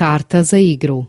Cartas a Igro.